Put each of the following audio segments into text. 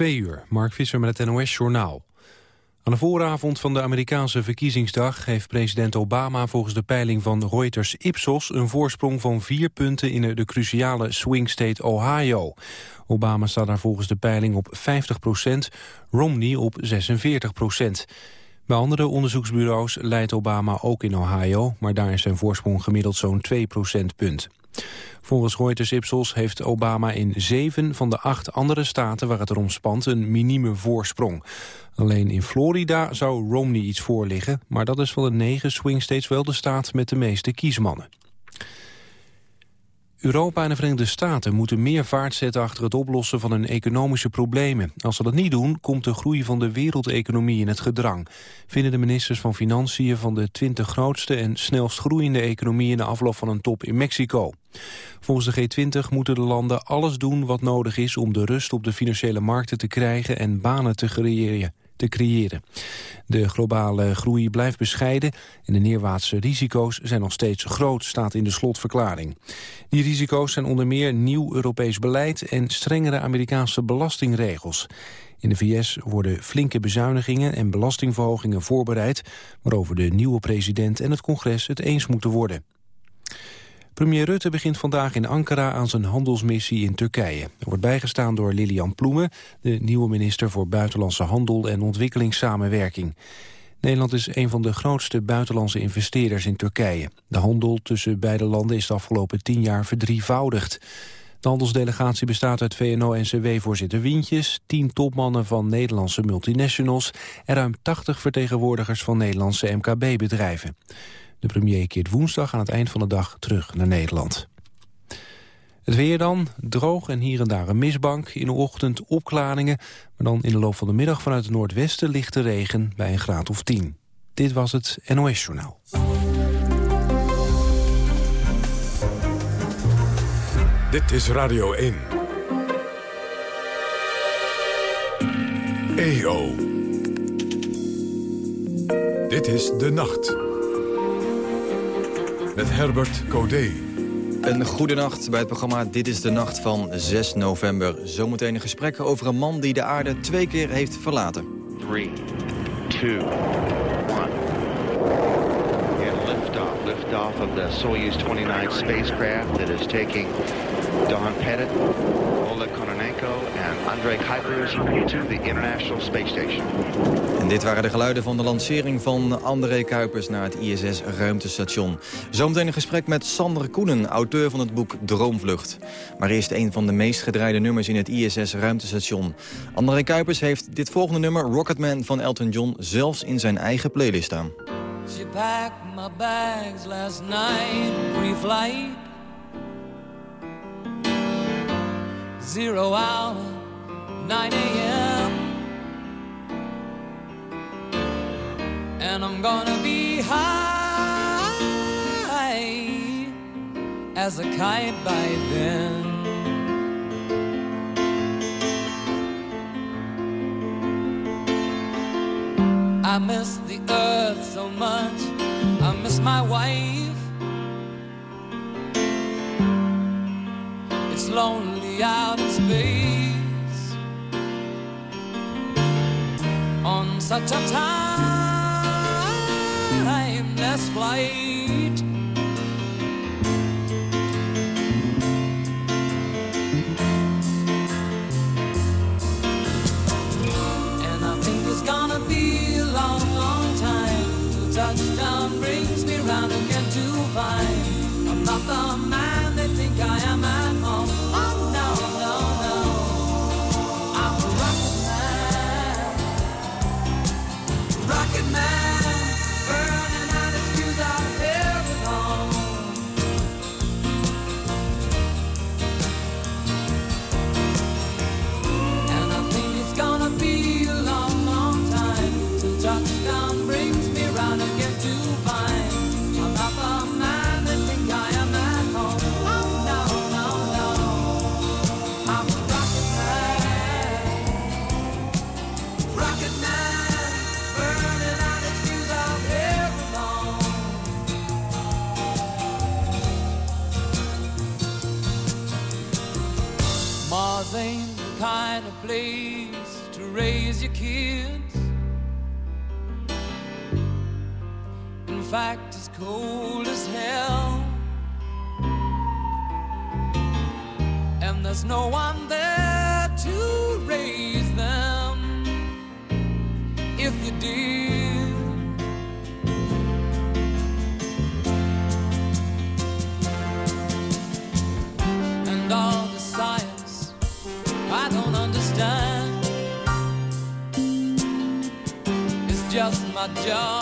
Twee uur, Mark Visser met het NOS-journaal. Aan de vooravond van de Amerikaanse verkiezingsdag... heeft president Obama volgens de peiling van Reuters Ipsos... een voorsprong van vier punten in de cruciale swing state Ohio. Obama staat daar volgens de peiling op 50 procent, Romney op 46 procent. Bij andere onderzoeksbureaus leidt Obama ook in Ohio... maar daar is zijn voorsprong gemiddeld zo'n 2 procentpunt. Volgens Reuters Ipsos heeft Obama in zeven van de acht andere staten waar het erom spant een minieme voorsprong. Alleen in Florida zou Romney iets voorliggen, maar dat is van de negen swing states wel de staat met de meeste kiesmannen. Europa en de Verenigde Staten moeten meer vaart zetten achter het oplossen van hun economische problemen. Als ze dat niet doen, komt de groei van de wereldeconomie in het gedrang. Vinden de ministers van Financiën van de 20 grootste en snelst groeiende economieën de afloop van een top in Mexico. Volgens de G20 moeten de landen alles doen wat nodig is om de rust op de financiële markten te krijgen en banen te creëren te creëren. De globale groei blijft bescheiden en de neerwaartse risico's zijn nog steeds groot, staat in de slotverklaring. Die risico's zijn onder meer nieuw Europees beleid en strengere Amerikaanse belastingregels. In de VS worden flinke bezuinigingen en belastingverhogingen voorbereid... waarover de nieuwe president en het congres het eens moeten worden. Premier Rutte begint vandaag in Ankara aan zijn handelsmissie in Turkije. Er wordt bijgestaan door Lilian Ploemen, de nieuwe minister voor Buitenlandse Handel en Ontwikkelingssamenwerking. Nederland is een van de grootste buitenlandse investeerders in Turkije. De handel tussen beide landen is de afgelopen tien jaar verdrievoudigd. De handelsdelegatie bestaat uit VNO-NCW-voorzitter Wientjes... tien topmannen van Nederlandse multinationals... en ruim 80 vertegenwoordigers van Nederlandse MKB-bedrijven. De premier keert woensdag aan het eind van de dag terug naar Nederland. Het weer dan, droog en hier en daar een mistbank. In de ochtend opklaringen, maar dan in de loop van de middag vanuit het noordwesten lichte regen bij een graad of 10. Dit was het NOS Journaal. Dit is Radio 1. EO. Dit is De Nacht met Herbert Codé. Een goede nacht bij het programma Dit is de Nacht van 6 november. Zometeen een gesprek over een man die de aarde twee keer heeft verlaten. 3, 2, 1. Liftoff of the Soyuz 29 spacecraft that is taking Don Pettit, Andrei Kuipers to the International Space Station. En dit waren de geluiden van de lancering van André Kuipers naar het ISS-ruimtestation. Zometeen een gesprek met Sander Koenen, auteur van het boek Droomvlucht. Maar eerst een van de meest gedraaide nummers in het ISS-ruimtestation. André Kuipers heeft dit volgende nummer, Rocketman van Elton John, zelfs in zijn eigen playlist staan. She packed my bags last night, pre-flight. Zero hour, 9 a.m. And I'm gonna be high as a kite by then. I miss the earth so much. I miss my wife. It's lonely out in space such a timeless flight. And I think it's gonna be a long, long time till touchdown brings me round again to find I'm not the place to raise your kids. In fact, it's cold as hell. And there's no one there my job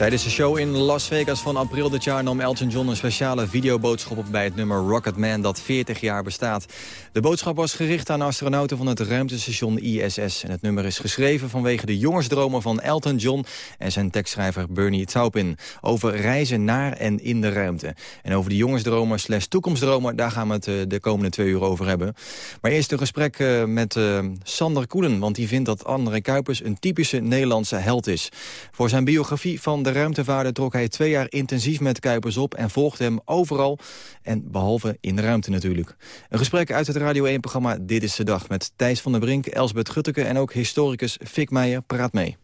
Tijdens de show in Las Vegas van april dit jaar nam Elton John een speciale videoboodschap op bij het nummer Rocket Man dat 40 jaar bestaat. De boodschap was gericht aan astronauten van het ruimtestation ISS. En het nummer is geschreven vanwege de jongensdromen van Elton John en zijn tekstschrijver Bernie Taupin. Over reizen naar en in de ruimte. En over die jongensdromen slash toekomstdromen, daar gaan we het eh, de komende twee uur over hebben. Maar eerst een gesprek eh, met eh, Sander Koelen, want die vindt dat André Kuipers een typische Nederlandse held is. Voor zijn biografie van de ruimtevaarder trok hij twee jaar intensief met Kuipers op en volgde hem overal. En behalve in de ruimte natuurlijk. Een gesprek uit het Radio 1-programma Dit is de Dag met Thijs van der Brink, Elsbeth Gutteke en ook historicus Fik Meijer praat mee.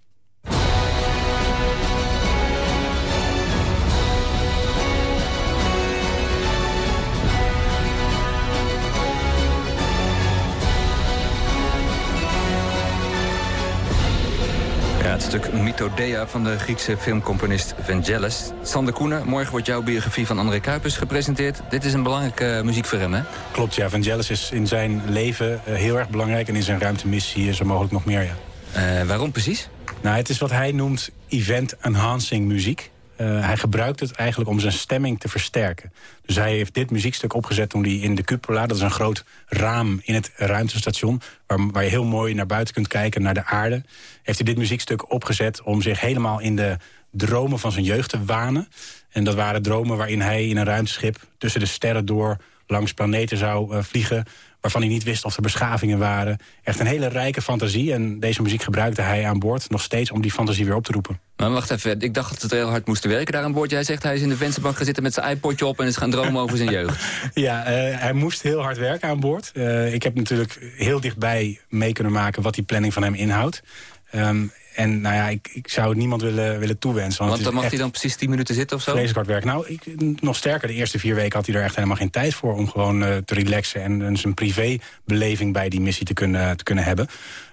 Het stuk Mythodea van de Griekse filmcomponist Vangelis. Sander Koenen, morgen wordt jouw biografie van André Kuipers gepresenteerd. Dit is een belangrijke muziek voor hem, hè? Klopt, ja. Vangelis is in zijn leven eh, heel erg belangrijk... en in zijn ruimtemissie zo mogelijk nog meer, ja. Eh, waarom precies? Nou, het is wat hij noemt event-enhancing muziek. Eh, hij gebruikt het eigenlijk om zijn stemming te versterken. Dus hij heeft dit muziekstuk opgezet toen hij in de cupola... dat is een groot raam in het ruimtestation... Waar, waar je heel mooi naar buiten kunt kijken, naar de aarde... heeft hij dit muziekstuk opgezet om zich helemaal in de dromen van zijn jeugd te wanen. En dat waren dromen waarin hij in een ruimteschip... tussen de sterren door langs planeten zou eh, vliegen waarvan hij niet wist of er beschavingen waren. Echt een hele rijke fantasie. En deze muziek gebruikte hij aan boord nog steeds om die fantasie weer op te roepen. Maar wacht even, ik dacht dat ze heel hard moesten werken daar aan boord. Jij zegt hij is in de vensterbank gaan zitten met zijn iPodje op... en is gaan dromen over zijn jeugd. Ja, eh, hij moest heel hard werken aan boord. Eh, ik heb natuurlijk heel dichtbij mee kunnen maken wat die planning van hem inhoudt. Ehm, en nou ja, ik, ik zou het niemand willen, willen toewensen. Want het dan mag hij dan precies 10 minuten zitten of zo? Vreselijk hard werk. Nou, ik, nog sterker, de eerste vier weken had hij er echt helemaal geen tijd voor... om gewoon eh, te relaxen en, en zijn privébeleving bij die missie te kunnen, te kunnen hebben.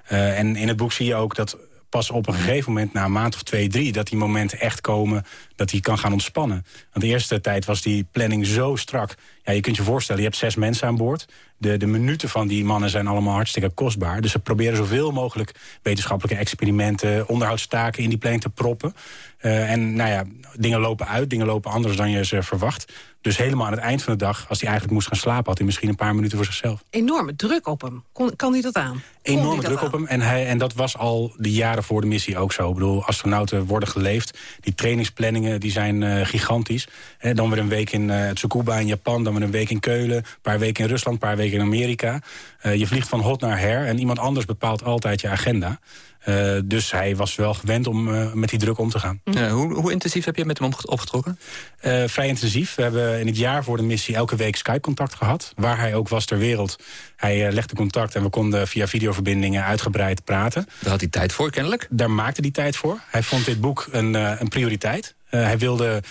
Eh, en in het boek zie je ook dat pas op een gegeven moment, na een maand of twee, drie... dat die momenten echt komen dat hij kan gaan ontspannen. Want de eerste tijd was die planning zo strak. Ja, je kunt je voorstellen, je hebt zes mensen aan boord. De, de minuten van die mannen zijn allemaal hartstikke kostbaar. Dus ze proberen zoveel mogelijk wetenschappelijke experimenten... onderhoudstaken in die planning te proppen. Uh, en nou ja, dingen lopen uit, dingen lopen anders dan je ze verwacht. Dus helemaal aan het eind van de dag, als hij eigenlijk moest gaan slapen... had hij misschien een paar minuten voor zichzelf. Enorme druk op hem. Kon, kan hij dat aan? Kon Enorme dat druk op hem. En, hij, en dat was al de jaren voor de missie ook zo. Ik bedoel, astronauten worden geleefd. Die trainingsplanningen die zijn eh, gigantisch. Dan weer een week in uh, Tsukuba in Japan. Dan weer een week in Keulen. Een paar weken in Rusland. Een paar weken in Amerika. Je vliegt van hot naar her. En iemand anders bepaalt altijd je agenda. Uh, dus hij was wel gewend om uh, met die druk om te gaan. Ja, hoe, hoe, intensief heb je met hem opgetrokken? Uh, vrij intensief. We hebben in het jaar voor de missie elke week Skype-contact gehad. Waar hij ook was ter wereld. Hij legde contact en we konden via videoverbindingen uitgebreid praten. Daar had hij tijd voor, kennelijk? Daar maakte hij tijd voor. Hij vond dit boek een, een prioriteit. Uh, hij, wilde, uh,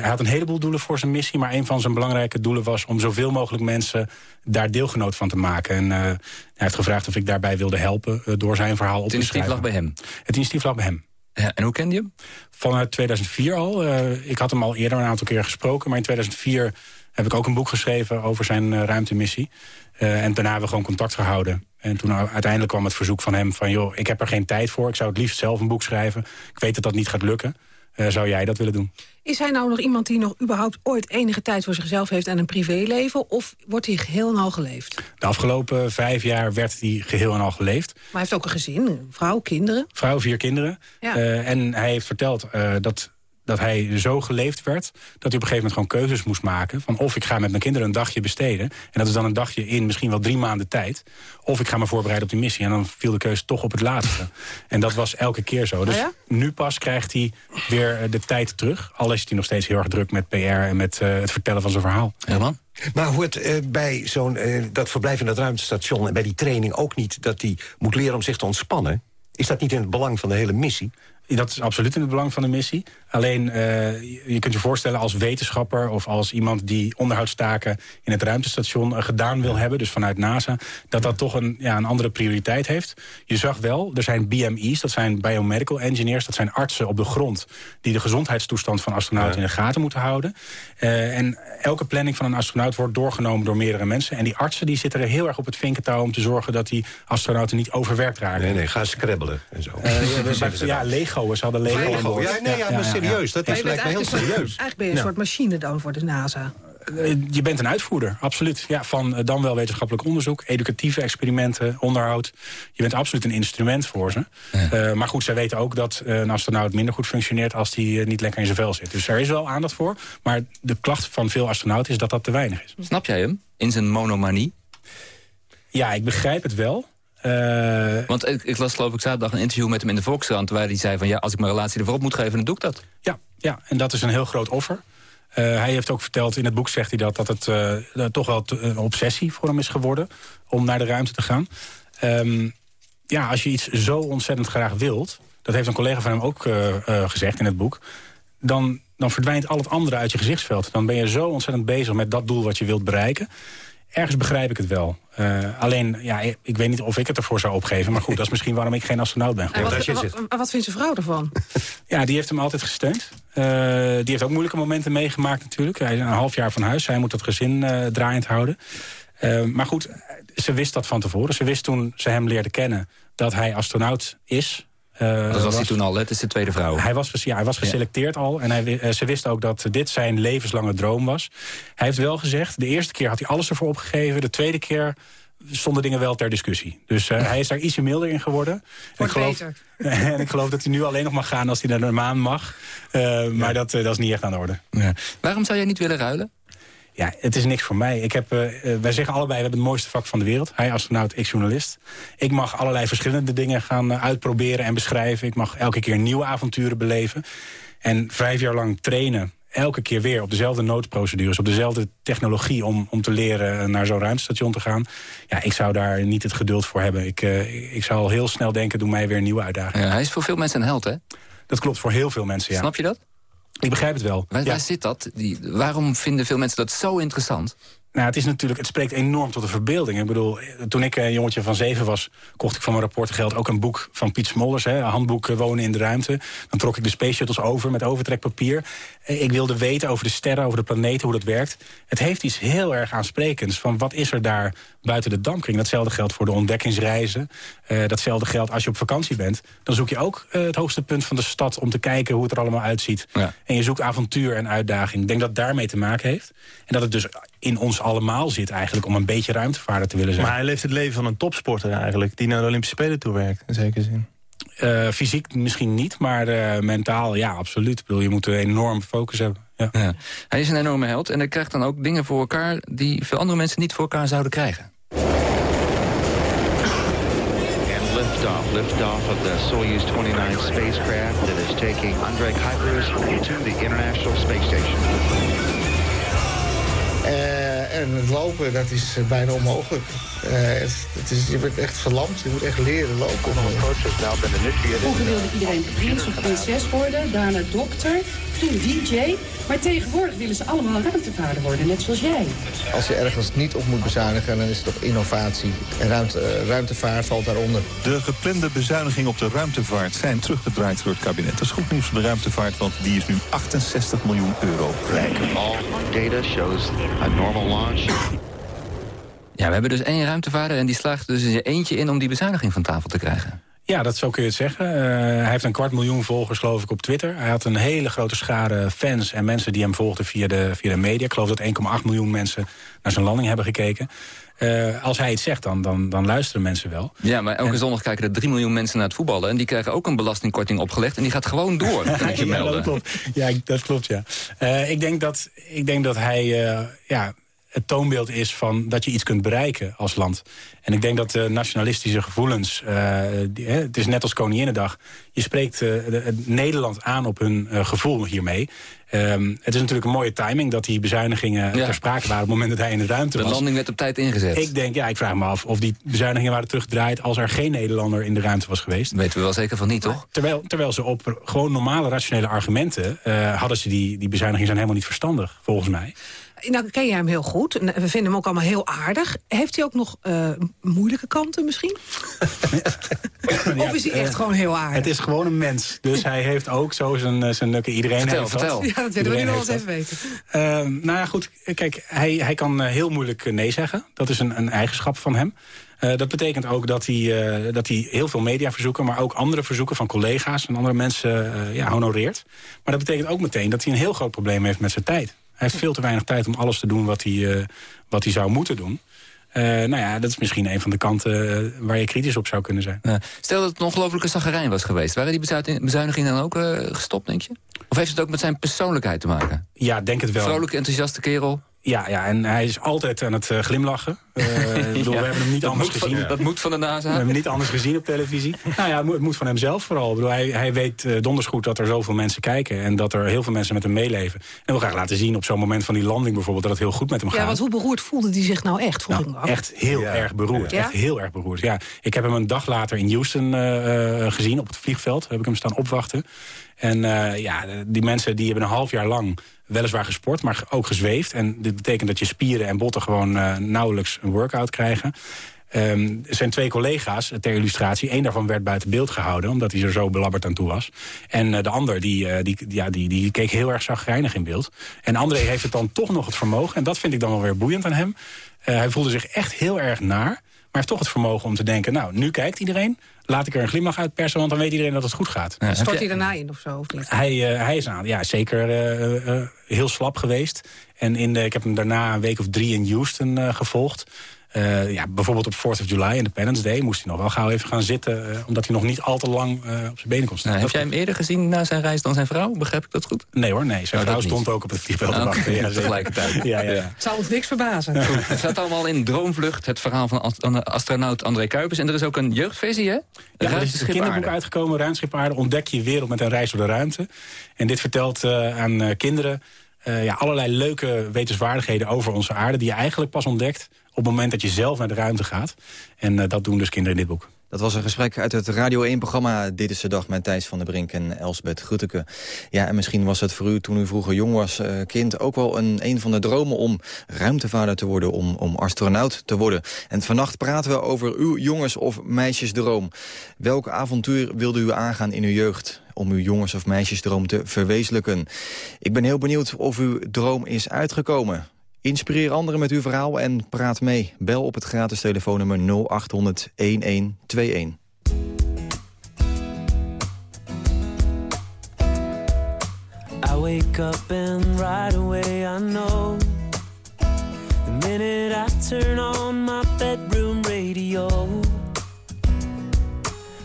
hij had een heleboel doelen voor zijn missie... maar een van zijn belangrijke doelen was om zoveel mogelijk mensen... daar deelgenoot van te maken. En uh, hij heeft gevraagd of ik daarbij wilde helpen door zijn verhaal op te schrijven. Het initiatief lag bij hem? Het initiatief lag bij hem. Ja, en hoe kende je hem? Vanuit 2004 al. ik had hem al eerder een aantal keer gesproken... maar in 2004 heb ik ook een boek geschreven over zijn ruimtemissie. en daarna hebben we gewoon contact gehouden. En toen uiteindelijk kwam het verzoek van hem van... joh, ik heb er geen tijd voor, ik zou het liefst zelf een boek schrijven. Ik weet dat dat niet gaat lukken. Uh, zou jij dat willen doen? Is hij nou nog iemand die nog überhaupt ooit enige tijd voor zichzelf heeft... en een privéleven, of wordt hij geheel en al geleefd? De afgelopen vijf jaar werd hij geheel en al geleefd. Maar hij heeft ook een gezin, een vrouw, kinderen. Vrouw, vier kinderen. Ja. Uh, en hij heeft verteld uh, dat dat hij zo geleefd werd... dat hij op een gegeven moment gewoon keuzes moest maken... van of ik ga met mijn kinderen een dagje besteden... en dat is dan een dagje in misschien wel drie maanden tijd... of ik ga me voorbereiden op die missie. En dan viel de keuze toch op het laatste. en dat was elke keer zo. Dus oh ja? nu pas krijgt hij weer de tijd terug. Al is hij nog steeds heel erg druk met PR... en met uh, het vertellen van zijn verhaal. Helemaal. Maar hoort uh, bij zo'n uh, dat verblijf in dat ruimtestation... en bij die training ook niet dat hij moet leren om zich te ontspannen? Is dat niet in het belang van de hele missie? Dat is absoluut in het belang van de missie. Alleen, uh, je kunt je voorstellen als wetenschapper... of als iemand die onderhoudstaken in het ruimtestation uh, gedaan wil hebben... dus vanuit NASA, dat dat toch een, ja, een andere prioriteit heeft. Je zag wel, er zijn BME's, dat zijn biomedical engineers... dat zijn artsen op de grond die de gezondheidstoestand van astronauten... In de gaten moeten houden. Uh, en elke planning van een astronaut wordt doorgenomen door meerdere mensen. En die artsen die zitten er heel erg op het vinkentouw... om te zorgen dat die astronauten niet overwerkt raken. Nee, nee, ga scrabbelen en zo. ja, ja, Lego Ze hadden Lego, Lego aan. Ja, nee, ja, maar serieus. Dat is, lijkt me heel serieus. Eigenlijk ben je een soort machine dan voor de NASA. Je bent een uitvoerder, absoluut. Ja, van uh, dan wel wetenschappelijk onderzoek, educatieve experimenten, onderhoud. Je bent absoluut een instrument voor ze. Ja. Uh, maar goed, zij weten ook dat uh, een astronaut minder goed functioneert... als die niet lekker in zijn vel zit. Dus er is wel aandacht voor. Maar de klacht van veel astronauten is dat dat te weinig is. Snap jij hem? In zijn monomanie? Ja, ik begrijp het wel. Uh, Want ik, ik, las geloof ik zaterdag een interview met hem in de Volkskrant... waar hij zei van ja, als ik mijn relatie ervoor op moet geven, dan doe ik dat. Ja, ja en dat is een heel groot offer. Uh, hij heeft ook verteld, in het boek zegt hij dat... dat het uh, toch wel een obsessie voor hem is geworden om naar de ruimte te gaan. Um, ja, als je iets zo ontzettend graag wilt... dat heeft een collega van hem ook gezegd in het boek... dan, dan verdwijnt al het andere uit je gezichtsveld. Dan ben je zo ontzettend bezig met dat doel wat je wilt bereiken ergens begrijp ik het wel. Uh, alleen, ja, ik, weet niet of ik het ervoor zou opgeven. Maar goed, dat is misschien waarom ik geen astronaut ben geworden. En wat, wat, wat vindt zijn vrouw ervan? ja, die heeft hem altijd gesteund. Uh, die heeft ook moeilijke momenten meegemaakt natuurlijk. Hij is een half jaar van huis. Zij moet het gezin uh, draaiend houden. maar goed, ze wist dat van tevoren. Ze wist toen ze hem leerde kennen dat hij astronaut is. Uh, dat was, was hij toen al, het is de tweede vrouw. Hij was, ja, hij was geselecteerd ja. al en hij, uh, ze wist ook dat dit zijn levenslange droom was. Hij heeft wel gezegd, de eerste keer had hij alles ervoor opgegeven. De tweede keer stonden dingen wel ter discussie. Dus uh, hij is daar ietsje milder in geworden. En ik, geloof, en ik geloof dat hij nu alleen nog mag gaan als hij naar de maan mag. Ja. Maar dat, dat is niet echt aan de orde. Ja. Waarom zou jij niet willen ruilen? Ja, het is niks voor mij. Ik heb, uh, wij zeggen allebei, we hebben het mooiste vak van de wereld. Hij astronaut, ik journalist. Ik mag allerlei verschillende dingen gaan uh, uitproberen en beschrijven. Ik mag elke keer nieuwe avonturen beleven. En vijf jaar lang trainen, elke keer weer op dezelfde noodprocedures... op dezelfde technologie om, om te leren naar zo'n ruimtestation te gaan. Ja, ik zou daar niet het geduld voor hebben. Ik, uh, ik zou al heel snel denken, doe mij weer een nieuwe uitdaging. Ja, hij is voor veel mensen een held, hè? Dat klopt, voor heel veel mensen, ja. Snap je dat? Ik begrijp het wel. Waar, ja. waar zit dat? Die, waarom vinden veel mensen dat zo interessant? Nou, het is natuurlijk, het spreekt enorm tot de verbeelding. Ik bedoel, toen ik een jongetje van zeven was, kocht ik van mijn rapportengeld ook een boek van Piet Smollers, hè, een handboek eh, Wonen in de Ruimte. Dan trok ik de Space Shuttles over met overtrekpapier. Eh, Ik wilde weten over de sterren, over de planeten, hoe dat werkt. Het heeft iets heel erg aansprekends van wat is er daar buiten de dampkring. Datzelfde geldt voor de ontdekkingsreizen. Eh, datzelfde geldt als je op vakantie bent. Dan zoek je ook het hoogste punt van de stad om te kijken hoe het er allemaal uitziet. Ja. En je zoekt avontuur en uitdaging. Ik denk dat het daarmee te maken heeft. En dat het dus in ons allemaal zit eigenlijk om een beetje ruimtevaarder te willen zijn. Maar hij leeft het leven van een topsporter eigenlijk... die naar de Olympische Spelen toe werkt, in zekere zin. Eh, fysiek misschien niet, maar eh, mentaal ja, absoluut. Ik bedoel, je moet een enorm focus hebben. Ja. Ja. Hij is een enorme held en hij krijgt dan ook dingen voor elkaar... die veel andere mensen niet voor elkaar zouden krijgen. Liftoff, liftoff of the Soyuz 29 spacecraft that is taking Andrei Kuipers to the International Space Station. Eh, en het lopen, dat is eh, bijna onmogelijk. Eh, het, het is, je bent echt verlamd, je moet echt leren lopen. Vroeger wilde iedereen prins of prinses worden, daarna dokter, toen DJ. Maar tegenwoordig willen ze allemaal ruimtevaarder worden, net zoals jij. Als je ergens niet op moet bezuinigen, dan is het toch innovatie. En ruimte, eh, ruimtevaart valt daaronder. De geplande bezuinigingen op de ruimtevaart zijn teruggedraaid door het kabinet. Dat is goed nieuws voor de ruimtevaart, want die is nu 68 miljoen euro rijk. All data shows a normal launch. Ja, we hebben dus één ruimtevaarder en die slaagt dus in zijn eentje in... om die bezuiniging van tafel te krijgen. Ja, dat zo kun je het zeggen. Eh, hij heeft een kwart miljoen volgers, geloof ik, op Twitter. Hij had een hele grote schare fans en mensen die hem volgden via de, via de media. Ik geloof dat 1,8 miljoen mensen naar zijn landing hebben gekeken. Eh, als hij iets zegt, dan, dan, dan luisteren mensen wel. Ja, maar elke zondag kijken er 3 miljoen mensen naar het voetballen... en die krijgen ook een belastingkorting opgelegd... en die gaat gewoon door, kan ik je ja, melden. dat klopt. Ja, ik- dat klopt, ja. Eh, ik, denk dat, ik denk dat hij eh, ja, het toonbeeld is van dat je iets kunt bereiken als land. En ik denk dat de nationalistische gevoelens... eh, die, hè, het is net als Koninginnedag. Je spreekt de- het Nederland aan op hun eh, gevoel hiermee. Ehm, het is natuurlijk een mooie timing dat die bezuinigingen Ja. ter sprake waren... op het moment dat hij in de ruimte De was. landing werd op tijd ingezet. Ik denk, ja, ik vraag me af of die bezuinigingen waren teruggedraaid... als er geen Nederlander in de ruimte was geweest. weten we wel zeker van niet, toch? Terwijl, terwijl ze op gewoon normale rationele argumenten... hadden ze die, die bezuinigingen zijn helemaal niet verstandig, volgens mij. Nou, ken jij hem heel goed. En We vinden hem ook allemaal heel aardig. Heeft hij ook nog eh, moeilijke kanten misschien? of is hij echt gewoon heel aardig? Het is gewoon een mens. Dus hij heeft ook zo zijn, eh, zijn lukken. Iedereen Vertel, heeft dat. vertel. Ja, dat willen we nu nog eens even weten. dat. Ehm, nou ja, goed. Kijk, hij, hij kan eh, heel moeilijk nee zeggen. Dat is een, een eigenschap van hem. Eh, dat betekent ook dat hij, eh, dat hij heel veel mediaverzoeken... maar ook andere verzoeken van collega's en andere mensen ja, honoreert. Maar dat betekent ook meteen dat hij een heel groot probleem heeft met zijn tijd. Hij heeft veel te weinig tijd om alles te doen wat hij, eh, wat hij zou moeten doen. Eh, nou ja, dat is misschien een van de kanten eh, waar je kritisch op zou kunnen zijn. Ja. Stel dat het een ongelofelijke zaggerijn was geweest. Waren die bezuin- bezuinigingen dan ook gestopt, denk je? Of heeft het ook met zijn persoonlijkheid te maken? Ja, denk het wel. Vrolijke, enthousiaste kerel. Ja, ja, en hij is altijd aan het eh, glimlachen. Eh, ik bedoel, Ja, we hebben hem niet dat anders gezien. Van, dat moet van de We NASA. hebben hem niet anders gezien op televisie. nou ja, het moet, het moet van hemzelf vooral. Ik bedoel, hij, hij weet eh, donders goed dat er zoveel mensen kijken... en dat er heel veel mensen met hem meeleven. En wil graag laten zien op zo'n moment van die landing bijvoorbeeld... dat het heel goed met hem Ja, gaat. want hoe beroerd voelde hij zich nou echt? Nou, echt heel erg beroerd. Ja? Echt heel erg beroerd. Ja, ik heb hem een dag later in Houston eh, eh, gezien op het vliegveld. Heb ik hem staan opwachten. En eh, ja, die mensen die hebben een half jaar lang weliswaar gesport, maar ook gezweefd. En dit betekent dat je spieren en botten gewoon eh, nauwelijks een workout krijgen. Ehm, er zijn twee collega's ter illustratie. Eén daarvan werd buiten beeld gehouden, omdat hij er zo belabberd aan toe was. En eh, de ander, die, eh, die, ja, die, die keek heel erg zagrijnig in beeld. En André heeft het dan toch nog het vermogen, en dat vind ik dan wel weer boeiend aan hem. Eh, hij voelde zich echt heel erg naar, maar heeft toch het vermogen om te denken... nou, nu kijkt iedereen, laat ik er een glimlach uit persen... want dan weet iedereen dat het goed gaat. Ja, Stort hij daarna in of zo? Of niet? Hij, eh, hij is aan, ja, zeker eh, eh, heel slap geweest. En in de, ik heb hem daarna een week of drie in Houston eh, gevolgd. Eh, ja, bijvoorbeeld op 4th of July, Independence Day... moest hij nog wel gauw even gaan zitten... eh, omdat hij nog niet al te lang eh, op zijn benen kon staan. Nou, heb jij hem eerder gezien na zijn reis dan zijn vrouw? Begrijp ik dat goed? Nee hoor, nee. Zijn Oh, dat vrouw stond ook op het vliegveld te Ah, wachten. Ja, tegelijkertijd. Ja, ja. Het zou ons niks verbazen. Het staat allemaal in Droomvlucht, het verhaal van ast- astronaut André Kuipers. En er is ook een jeugdversie, hè? Ja, er is een kinderboek Aarde. uitgekomen, Ruimteschip Aarde. Ontdek je wereld met een reis door de ruimte. En dit vertelt eh, aan eh, kinderen eh, ja, allerlei leuke wetenswaardigheden over onze aarde... die je eigenlijk pas ontdekt op het moment dat je zelf naar de ruimte gaat. En eh, dat doen dus kinderen in dit boek. Dat was een gesprek uit het Radio 1-programma Dit is de Dag met Thijs van der Brink en Elsbeth Groeteke. Ja, en misschien was het voor u toen u vroeger jong was, uh, kind... ook wel een, een van de dromen om ruimtevaarder te worden, om, om astronaut te worden. En vannacht praten we over uw jongens- of meisjesdroom. Welk avontuur wilde u aangaan in uw jeugd? om uw jongens- of meisjesdroom te verwezenlijken. Ik ben heel benieuwd of uw droom is uitgekomen. Inspireer anderen met uw verhaal en praat mee. Bel op het gratis telefoonnummer 0800 1121. I wake up and right away I know The minute I turn on my bedroom radio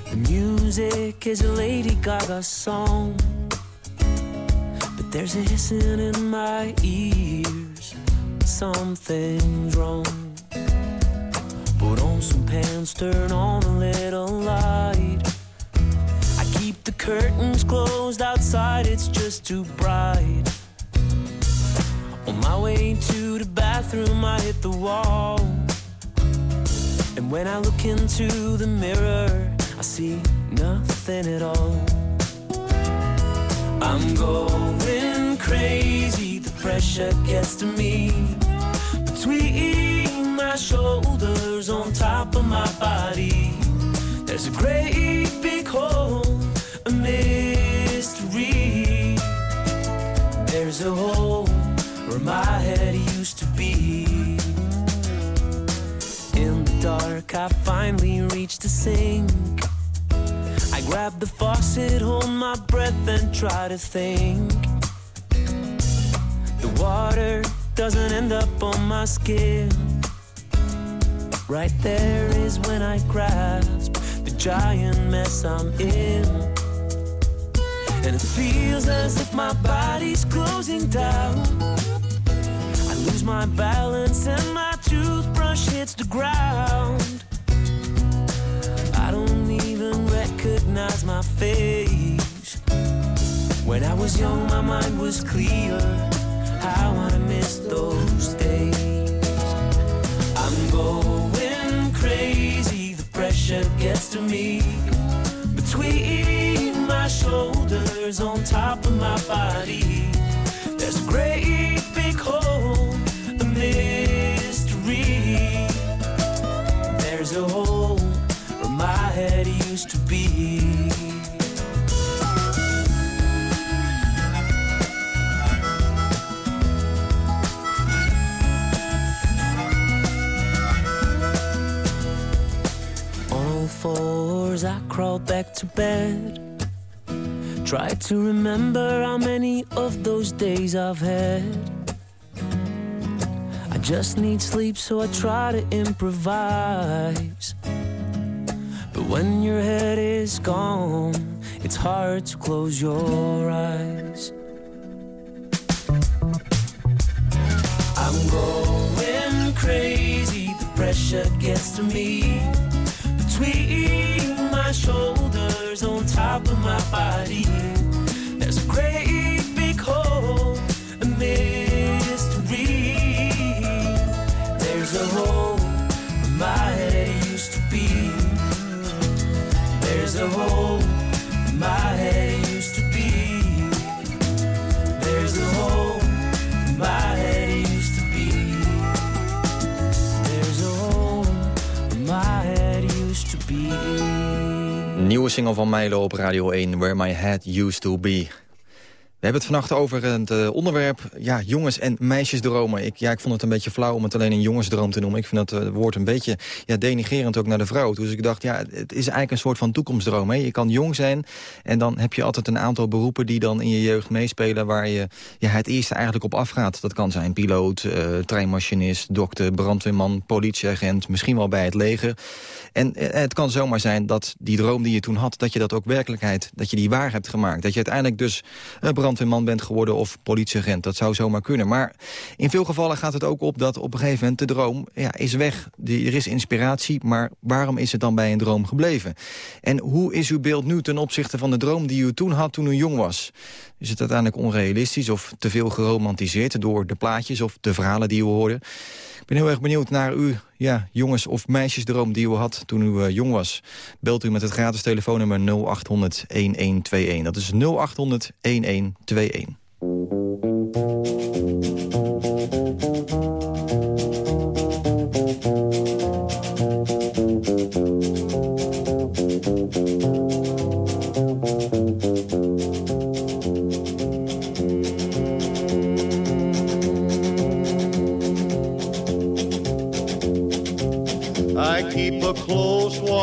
The music is a Lady Gaga song But there's a hissing in my ears Something's wrong. Put on some pants, turn on a little light. I keep the curtains closed outside, it's just too bright. On my way to the bathroom, I hit the wall. And when I look into the mirror I see nothing at all. I'm going crazy, pressure gets to me. Between my shoulders, on top of my body, there's a great big hole, a mystery. There's a hole where my head used to be. In the dark, I finally reached the sink. I grab the faucet, hold my breath, and try to think. Water doesn't end up on my skin. Right there is when I grasp the giant mess I'm in. And it feels as if my body's closing down. I lose my balance and my toothbrush hits the ground. I don't even recognize my face. When I was young, my mind was clear. Gets to me. Between my shoulders, on top of my body, there's a great big hole, a mystery. There's a hole where my head used to be. Fours, I crawled back to bed. Tried to remember how many of those days I've had. I just need sleep, so I try to improvise. But when your head is gone, it's hard to close your eyes. I'm going crazy, the pressure gets to me. Between my shoulders, on top of my body, there's a great big hole, a mystery. There's a hole where my head used to be. There's a hole where my head Nieuwe single van Milo op Radio 1, Where My Head Used To Be. We hebben het vannacht over het uh, onderwerp ja, jongens- en meisjesdromen. Ik, ja, ik vond het een beetje flauw om het alleen een jongensdroom te noemen. Ik vind dat uh, woord een beetje ja, denigerend ook naar de vrouw. Dus ik dacht, ja, het is eigenlijk een soort van toekomstdroom. Hè? Je kan jong zijn en dan heb je altijd een aantal beroepen... die dan in je jeugd meespelen waar je ja, het eerste eigenlijk op afgaat. Dat kan zijn piloot, uh, treinmachinist, dokter, brandweerman, politieagent... misschien wel bij het leger. En het kan zomaar zijn dat die droom die je toen had... dat je dat ook werkelijkheid, dat je die waar hebt gemaakt. Dat je uiteindelijk dus brandweerman bent geworden of politieagent. Dat zou zomaar kunnen. Maar in veel gevallen gaat het ook op dat op een gegeven moment de droom ja, is weg. er is inspiratie, maar waarom is het dan bij een droom gebleven? En hoe is uw beeld nu ten opzichte van de droom die u toen had toen u jong was? Is het uiteindelijk onrealistisch of te veel geromantiseerd door de plaatjes of de verhalen die u hoorde? Ik ben heel erg benieuwd naar uw ja, jongens- of meisjesdroom die u had toen u eh, jong was. Belt u met het gratis telefoonnummer 0800-1121. Dat is 0800-1121.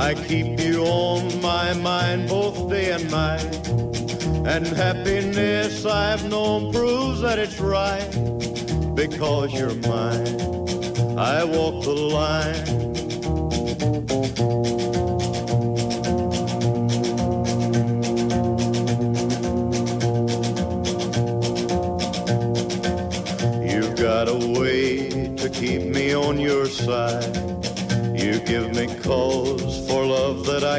I keep you on my mind both day and night. And happiness I've known proves that it's right. Because you're mine, I walk the line.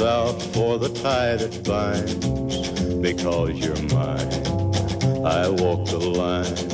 Out for the tie that binds. Because you're mine, I walk the line.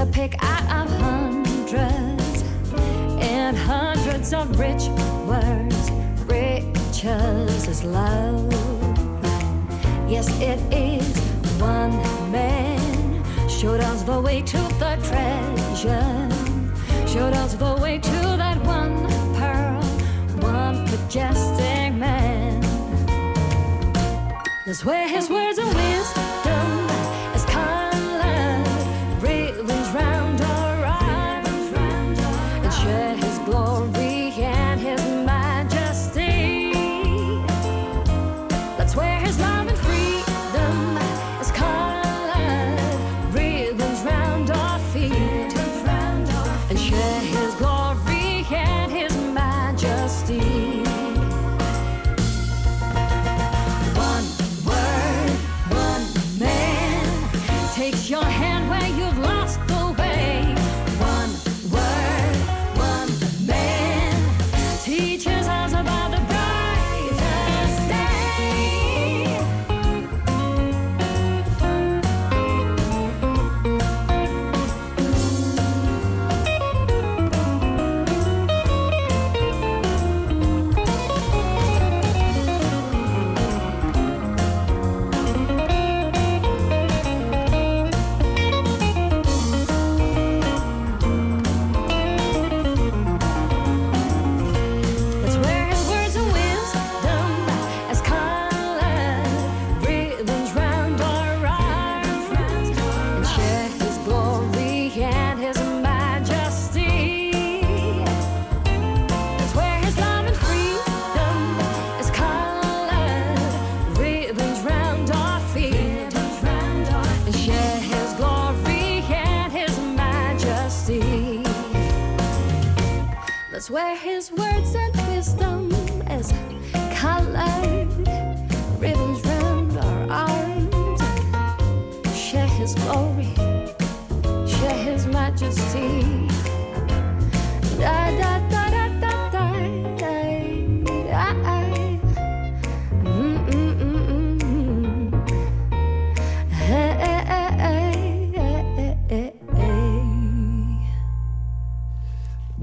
To pick out of hundreds, and hundreds of rich words. Riches is love. Yes, it is. One man showed us the way to the treasure, showed us the way to that one pearl, one majestic man. That's where his words of wisdom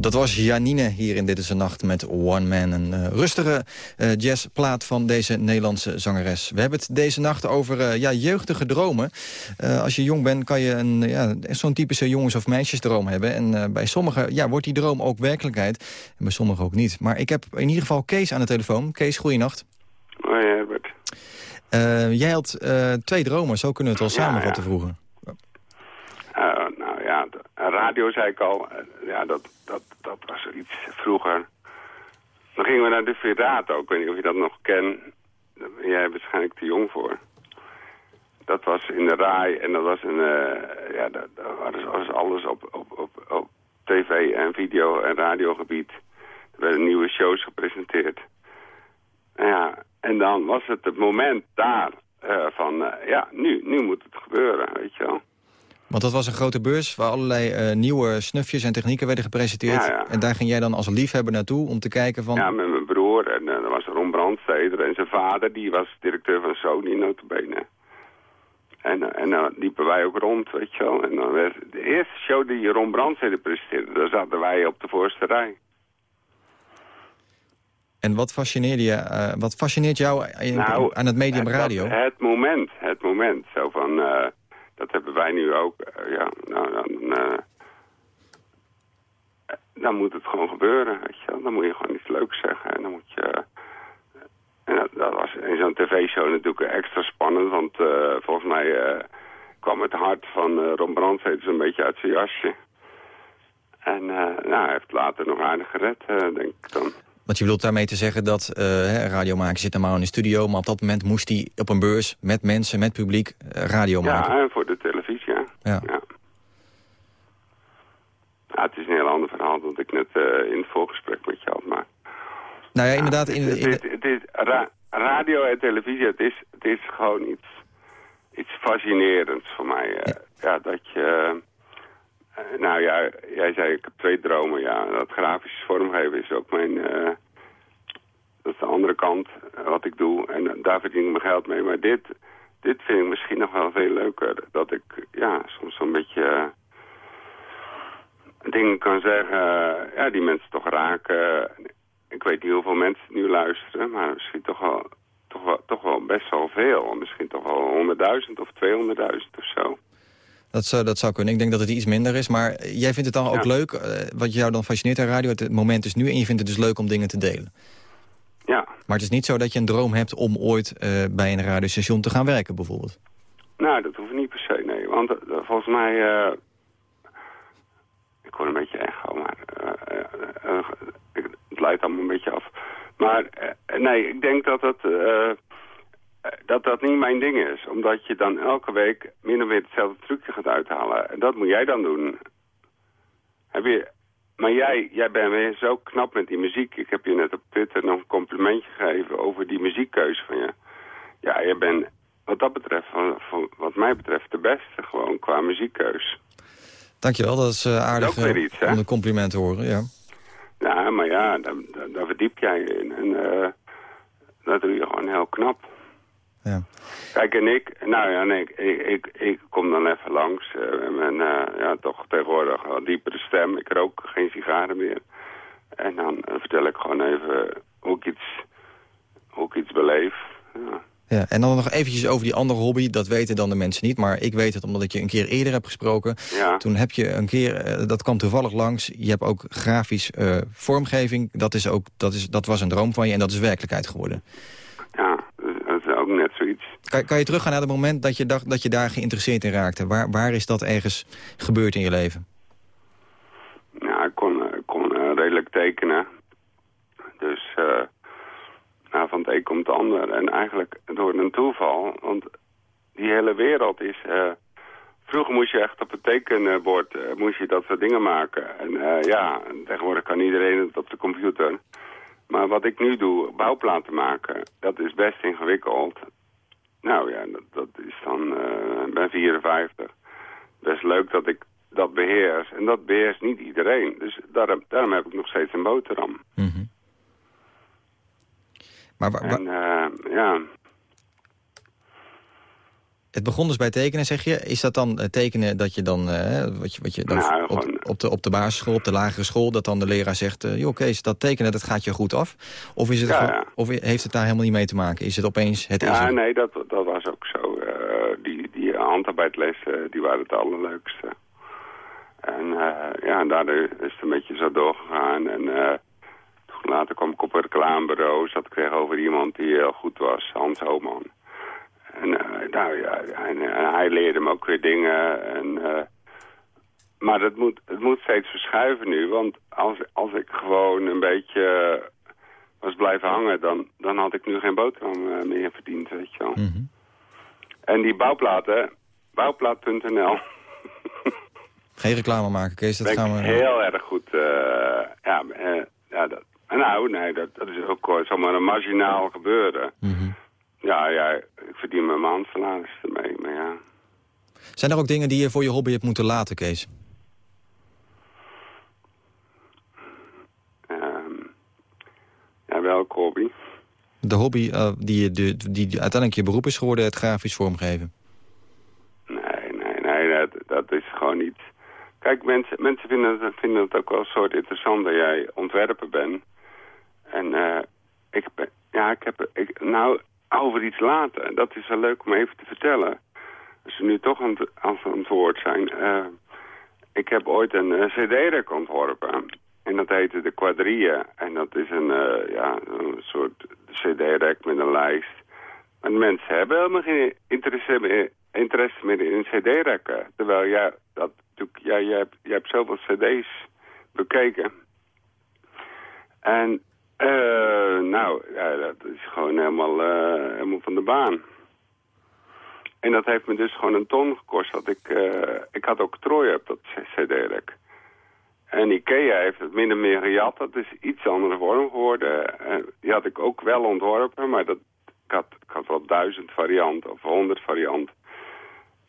Dat was Janine hier in Dit is een Nacht met One Man. Een eh, rustige eh, jazzplaat van deze Nederlandse zangeres. We hebben het deze nacht over eh, ja, jeugdige dromen. Als je jong bent kan je een, ja, zo'n typische jongens- of meisjesdroom hebben. En bij sommigen ja, wordt die droom ook werkelijkheid. En bij sommigen ook niet. Maar ik heb in ieder geval Kees aan de telefoon. Kees, goeienacht. Hoi Herbert. Eh, jij had twee dromen, zo kunnen we het wel samenvatten vroeger. Ja, de- radio zei ik al. eh, ja, dat, dat, dat was iets vroeger. Dan gingen we naar de Virato. Ik weet niet of je dat nog kent. Daar ben jij waarschijnlijk te jong voor. Dat was in de RAI en dat was een... eh, ja, dat, was, alles op, op, op, op tv en video en radiogebied. Er werden nieuwe shows gepresenteerd. En ja, en dan was het het moment daar eh, van... ja, nu, nu moet het gebeuren, weet je wel. Want dat was een grote beurs waar allerlei eh, nieuwe snufjes en technieken werden gepresenteerd. Ja, ja. En daar ging jij dan als liefhebber naartoe om te kijken van... Ja, met mijn broer. En uh, er was Ron Brandsteder. En zijn vader, die was directeur van Sony, notabene. En, uh, en dan liepen wij ook rond, weet je wel. En dan werd de eerste show die Ron Brandsteder presenteerde, daar zaten wij op de voorste rij. En wat, fascineerde je, uh, wat fascineert jou in, nou, aan het medium radio? Het, het moment, het moment. Zo van, uh, dat hebben wij nu ook. Uh, ja, nou, dan, uh, dan moet het gewoon gebeuren, weet je. Dan moet je gewoon iets leuks zeggen. En dan moet je... En dat, was in zo'n tv-show natuurlijk extra spannend. Want volgens mij kwam het hart van uh, Ron zo'n beetje uit zijn jasje. En nou, hij heeft later nog aardig gered, denk ik dan. Want je bedoelt daarmee te zeggen dat uh, radiomaker zit normaal in de studio... maar op dat moment moest hij op een beurs met mensen, met publiek, uh, radio maken. Ja, en voor de televisie, ja. ja. ja. ja het is een heel ander verhaal dan ik net uh, in het voorgesprek met je had, maar... Nou ja, inderdaad... In, het, in het, het, is ra radio en televisie, het is, het is gewoon iets, iets fascinerends voor mij. Ja dat je... Uh, nou ja, jij zei ik heb twee dromen. Ja, dat grafisch vormgeven is ook mijn... Uh, dat is de andere kant uh, wat ik doe. En daar verdien ik mijn geld mee. Maar dit, dit vind ik misschien nog wel veel leuker. Dat ik ja, soms zo'n beetje dingen kan zeggen... ja, die mensen toch raken. Ik weet niet hoeveel mensen nu luisteren. Maar misschien toch wel, toch wel, toch wel best wel veel. Misschien toch wel 100.000 of 200.000 of zo. Dat zou, dat zou kunnen. Ik denk dat het iets minder is. Maar jij vindt het dan ook ja. leuk, uh, wat jou dan fascineert aan radio... het moment is nu en je vindt het dus leuk om dingen te delen. Ja. Maar het is niet zo dat je een droom hebt om ooit uh, bij een radiostation te gaan werken, bijvoorbeeld? Nou, dat hoeft niet per se, nee. Want uh, volgens mij... ik hoor een beetje echo, maar... het leidt allemaal een beetje af. Maar nee, ik denk dat het dat dat niet mijn ding is. Omdat je dan elke week min of meer hetzelfde trucje gaat uithalen. En dat moet jij dan doen. Heb je... Maar jij, jij bent weer zo knap met die muziek. Ik heb je net op Twitter nog een complimentje gegeven over die muziekkeuze van je. Ja, je bent wat dat betreft, wat mij betreft, de beste gewoon qua muziekkeus. Dankjewel, dat is uh, aardig dat is iets, om de compliment te horen, ja. Ja, maar ja, daar, daar, daar verdiep jij in. En uh, dat doe je gewoon heel knap. Ja. Kijk, en ik, nou ja, nee, ik, ik, ik kom dan even langs. Uh, met uh, ja, toch tegenwoordig een diepere stem. Ik rook geen sigaren meer. En dan uh, vertel ik gewoon even hoe ik iets, hoe ik iets beleef. Ja. Ja, en dan nog eventjes over die andere hobby. Dat weten dan de mensen niet, maar ik weet het omdat ik je een keer eerder heb gesproken. Ja. Toen heb je een keer, dat kwam toevallig langs, je hebt ook grafisch vormgeving. Dat, is ook, dat, is, dat was een droom van je en dat is werkelijkheid geworden. Ook net zoiets. Kan, kan je teruggaan naar het moment dat je dacht dat je daar geïnteresseerd in raakte? Waar, waar is dat ergens gebeurd in je leven? Ja, ik kon, ik kon uh, redelijk tekenen. Dus uh, nou, van het een komt het ander. En eigenlijk door een toeval, want die hele wereld is uh, vroeger moest je echt op het tekenbord eh, moest je dat soort dingen maken. En eh, ja, tegenwoordig kan iedereen het op de computer. Maar wat ik nu doe, bouwplaten maken, dat is best ingewikkeld. Nou ja, dat, dat is dan, eh, ik ben 54. Best leuk dat ik dat beheers. En dat beheerst niet iedereen. Dus daarom, daarom heb ik nog steeds een boterham. Maar wa- wa- En eh, ja, het begon dus bij tekenen, zeg je. Is dat dan eh, tekenen dat je dan, eh, wat je, wat je dan Nou, op, op, de, op de basisschool, op de lagere school... dat dan de leraar zegt, eh joh Kees, dat tekenen, dat gaat je goed af? Of, is het Ja, gewoon- ja. of heeft het daar helemaal niet mee te maken? Is het opeens, het ja nee, dat, dat was ook zo. Eh, die die handarbeidlessen, die waren het allerleukste. En eh, ja, en daardoor is het een beetje zo doorgegaan. En eh, toen later kwam ik op een reclamebureau, zat ik tegenover iemand die heel goed was, Hans Homan. En, eh, nou, ja, en, en hij leerde me ook weer dingen. En, eh, maar het moet, het moet steeds verschuiven nu, want als, als ik gewoon een beetje was blijven hangen, dan, dan had ik nu geen boterham eh, meer verdiend, weet je wel. En die bouwplaten, bouwplaat.nl, Geen reclame maken, Kees, dat ben gaan we... heel erg goed. eh, ja, eh, ja, dat, nou, nee, dat, dat is ook eh, zomaar een marginaal gebeuren. Mhm. Ja, ja, ik verdien mijn maandsalaris ermee, maar ja. Zijn er ook dingen die je voor je hobby hebt moeten laten, Kees? Ehm, ja, welke hobby? De hobby eh, die, je, de, die uiteindelijk je beroep is geworden, het grafisch vormgeven. Nee, nee, nee, dat, dat is gewoon niet... Kijk, mensen, mensen vinden, het, vinden het ook wel een soort interessant dat jij ontwerper bent. En eh, ik ben, ja, ik heb, ik, nou, over iets laten, dat is wel leuk om even te vertellen. Als we nu toch aan het, aan woord zijn. eh, ik heb ooit een eh, cd-rek ontworpen. En dat heette de Quadrille. En dat is een, eh, ja, een soort cd-rek met een lijst. Maar mensen hebben helemaal geen interesse meer, interesse meer in cd-rekken. Terwijl jij, dat, jij, jij, hebt, jij hebt zoveel cd's bekeken. En, nou, ja, dat is gewoon helemaal, eh, helemaal van de baan. En dat heeft me dus gewoon een ton gekost. Dat ik, eh, ik had ook Troy op dat cd-rek. En Ikea heeft het min of meer gejat. Dat is iets andere vorm geworden. Eh, die had ik ook wel ontworpen, maar dat, ik, had, had wel duizend varianten of honderd varianten.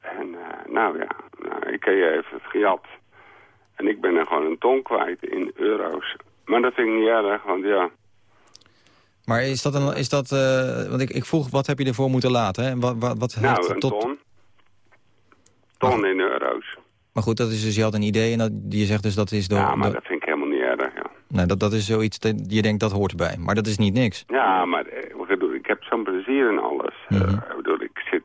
En eh, nou ja, nou, Ikea heeft het gejat. En ik ben er gewoon een ton kwijt in euro's. Maar dat vind ik niet erg, want ja... Maar is dat een... Is dat, eh, want ik, ik vroeg, wat heb je ervoor moeten laten? Hè? En wat, wat, wat Nou, heeft een tot... ton. Ton in euro's. Maar goed, dat is dus, je had een idee en dat, je zegt dus dat is door... Ja, maar door- dat vind ik helemaal niet erg, ja. nee, dat, dat is zoiets, dat je denkt dat hoort erbij. Maar dat is niet niks. Ja, maar eh, ik heb zo'n plezier in alles. Ik bedoel, ik zit,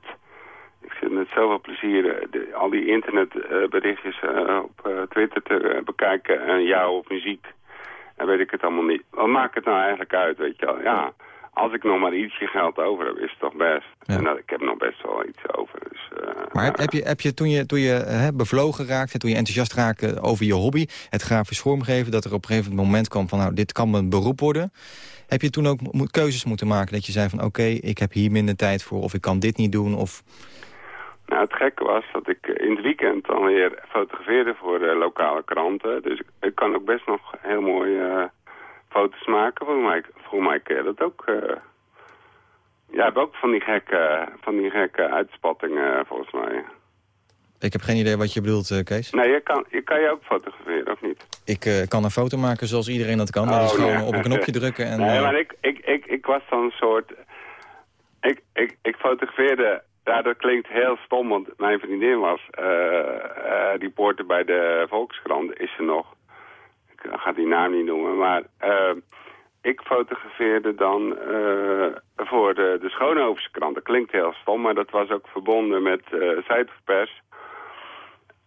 ik zit met zoveel plezier de, al die internetberichtjes op Twitter te bekijken. En jou op muziek. Weet ik het allemaal niet. Wat maakt het nou eigenlijk uit, weet je wel? Ja, als ik nog maar ietsje geld over heb, is het toch best. En dat, ik heb nog best wel iets over. Dus, eh, Maar heb, heb je, heb je toen je, toen je eh, hè, bevlogen raakte, toen je enthousiast raakte over je hobby... het grafisch vormgeven, dat er op een gegeven moment kwam van... nou, dit kan mijn beroep worden... Heb je toen ook keuzes moeten maken dat je zei van... oké, ik heb hier minder tijd voor of ik kan dit niet doen? Of... Nou, het gekke was dat ik eh, in het weekend dan weer fotografeerde voor de lokale kranten. Dus ik, kan ook best nog heel mooie eh, foto's maken. Volgens mij, volgens mij kun je dat ook... eh ja, heb ook van die gekke, van die gekke uitspattingen, volgens mij. Ik heb geen idee wat je bedoelt, eh, Kees. Nee, je kan, je kan je ook fotograferen, of niet? Ik eh, kan een foto maken zoals iedereen dat kan. dat is Oh, gewoon nee. op een knopje drukken. En, nee, eh, maar ik, ik, ik, ik was dan een soort... Ik, ik, ik fotografeerde... Ja, dat klinkt heel stom, want mijn vriendin was eh eh, reporter bij de Volkskrant. Is ze nog. Ik ga die naam niet noemen, maar... eh, ik fotografeerde dan voor de, de Schoonhoofdse Dat klinkt heel stom, maar dat was ook verbonden met Zuidpers.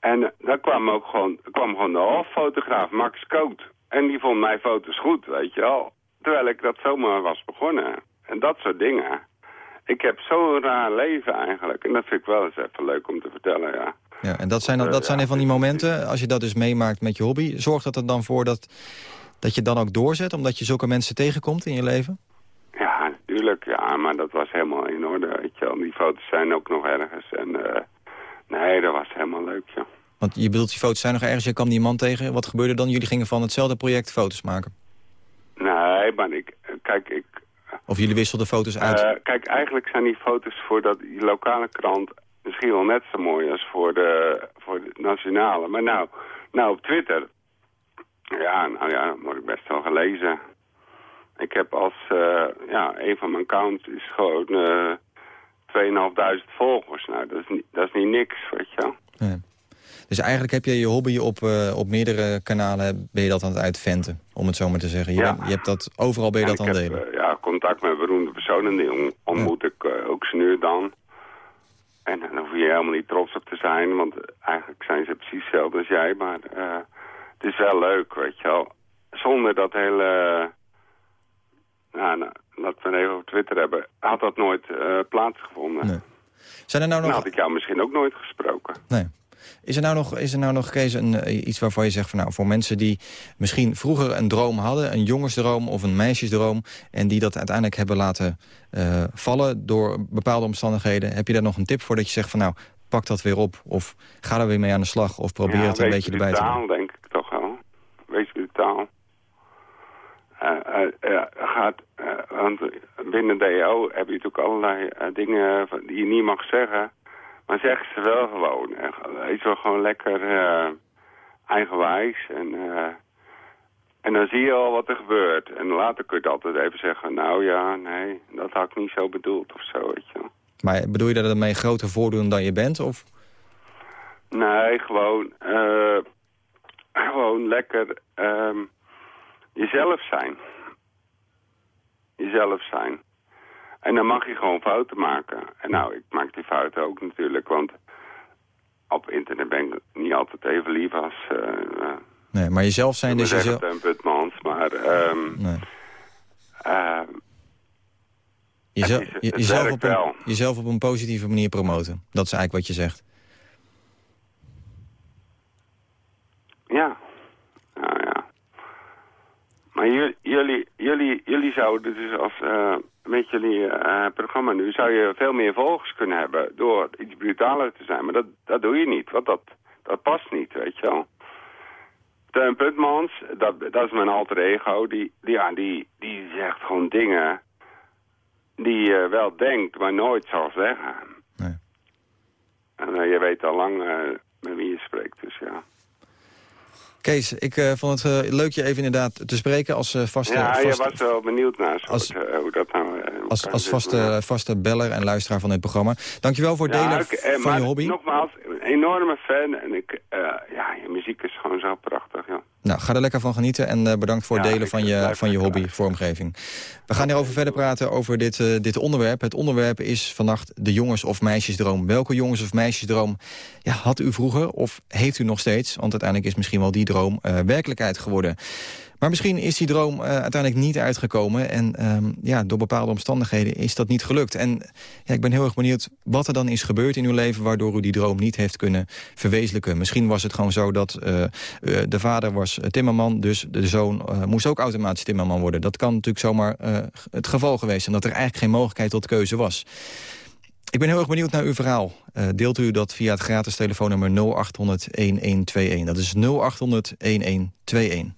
En daar kwam ook gewoon, kwam gewoon de hoofdfotograaf, Max Koot. En die vond mijn foto's goed, weet je wel. Terwijl ik dat zomaar was begonnen. En dat soort dingen. Ik heb zo'n raar leven eigenlijk. En dat vind ik wel eens even leuk om te vertellen, ja. ja, en dat zijn, dan, Eh, dat zijn van die momenten, als je dat dus meemaakt met je hobby... zorgt dat er dan voor dat, dat je dan ook doorzet... omdat je zulke mensen tegenkomt in je leven? Ja, natuurlijk. Ja, maar dat was helemaal in orde, weet je wel. Die foto's zijn ook nog ergens. En eh, Nee, dat was helemaal leuk, ja. Want je bedoelt, die foto's zijn nog ergens, je kwam die man tegen. Wat gebeurde dan? Jullie gingen van hetzelfde project foto's maken? Nee, maar ik, kijk, ik... Of jullie wisselden foto's uit? eh, kijk, eigenlijk zijn die foto's voor dat, die lokale krant misschien wel net zo mooi als voor de, voor de nationale. Maar nou, nou op Twitter, ja, nou ja, dat word ik best wel gelezen. Ik heb als, eh, ja, een van mijn accounts is gewoon eh 2.500 volgers. Nou, dat is, niet, dat is niet niks, weet je wel. Dus eigenlijk heb je je hobby op, eh, op meerdere kanalen, ben je dat aan het uitventen, om het zo maar te zeggen. Je, Ja. bent- je hebt dat, overal ben je dat aan het delen. eh, ja, contact met beroemde personen, die on- ontmoet ik eh, ook ze nu en dan. En daar hoef je helemaal niet trots op te zijn, want eigenlijk zijn ze precies hetzelfde als jij. Maar het is wel leuk, weet je wel. Zonder dat hele... nou, nou, laten we het even over Twitter hebben. Had dat nooit eh, plaatsgevonden. Zijn er nou nog... Dan had ik jou misschien ook nooit gesproken. Nee. Is er nou nog, is er nou nog Kees, een, eh, iets waarvan je zegt... Van, nou, voor mensen die misschien vroeger een droom hadden... een jongensdroom of een meisjesdroom... en die dat uiteindelijk hebben laten eh, vallen door bepaalde omstandigheden... heb je daar nog een tip voor dat je zegt van... nou, pak dat weer op of ga er weer mee aan de slag... of probeer Ja, het een beetje erbij te doen? denk ik toch wel. Wees brutaal. Eh, eh, ja, gaat, want binnen DO heb je natuurlijk allerlei dingen die je niet mag zeggen. Maar zeg ze wel gewoon. Echt, Wees wel gewoon lekker eh, eigenwijs. En, eh, en dan zie je al wat er gebeurt. En later kun je altijd even zeggen... nou ja, nee, dat had ik niet zo bedoeld of zo, weet je. Maar bedoel je daar ermee groter voordoen dan je bent? Of? Nee, gewoon, eh, gewoon lekker ehm, jezelf zijn. Jezelf zijn. En dan mag je gewoon fouten maken. En nou, ik maak die fouten ook natuurlijk, want op internet ben ik niet altijd even lief als... eh uh, Nee, maar jezelf zijn dus jezelf... Putmans, maar... ehm Nee. ehm, Jezelf, is- je- het jezelf, werkt op een, jezelf op een positieve manier promoten. Dat is eigenlijk wat je zegt. Ja. Nou ja. Maar jullie, jullie, jullie, jullie zouden dus als... eh, met jullie eh, programma nu zou je veel meer volgers kunnen hebben door iets brutaler te zijn. Maar dat, dat doe je niet, want dat, dat past niet, weet je wel. Teun Putmans, dat, dat is mijn alter ego, die, die, ja, die, die zegt gewoon dingen die je wel denkt, maar nooit zal zeggen. En eh, je weet al lang eh, met wie je spreekt, dus ja. Kees, ik eh, vond het eh, leuk je even inderdaad te spreken als eh, vaste... ja, je was wel benieuwd naar als- hoe dat nou... Als, als vaste, vaste beller en luisteraar van dit programma. Dankjewel voor het delen Ja, ik, eh, van je hobby. nogmaals, een enorme fan. En ik, ja, je muziek is gewoon zo prachtig. Nou, ga er lekker van genieten en eh, bedankt voor het Ja, delen ik, van eh, je, van je hobby, vormgeving. We gaan hierover verder praten over dit, eh, dit onderwerp. Het onderwerp is vannacht de jongens- of meisjesdroom. Welke jongens- of meisjesdroom ja, had u vroeger of heeft u nog steeds? Want uiteindelijk is misschien wel die droom eh, werkelijkheid geworden. Maar misschien is die droom eh, uiteindelijk niet uitgekomen... en ehm, ja, door bepaalde omstandigheden is dat niet gelukt. En ja, ik ben heel erg benieuwd wat er dan is gebeurd in uw leven... waardoor u die droom niet heeft kunnen verwezenlijken. Misschien was het gewoon zo dat eh, eh, de vader was timmerman... dus de zoon moest ook automatisch timmerman worden. Dat kan natuurlijk zomaar het geval geweest zijn... dat er eigenlijk geen mogelijkheid tot keuze was. Ik ben heel erg benieuwd naar uw verhaal. Deelt u dat via het gratis telefoonnummer 0800-1121. Dat is 0800-1121.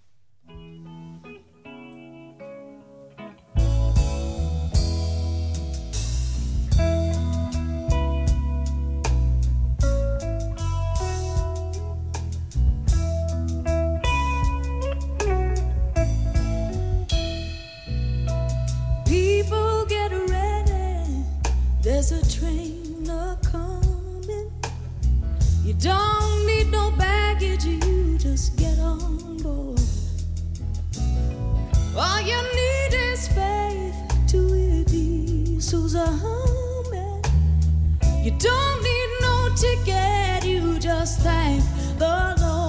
There's a train a coming. You don't need no baggage, you just get on board. All you need is faith to a humming. You don't need no ticket, you just thank the Lord,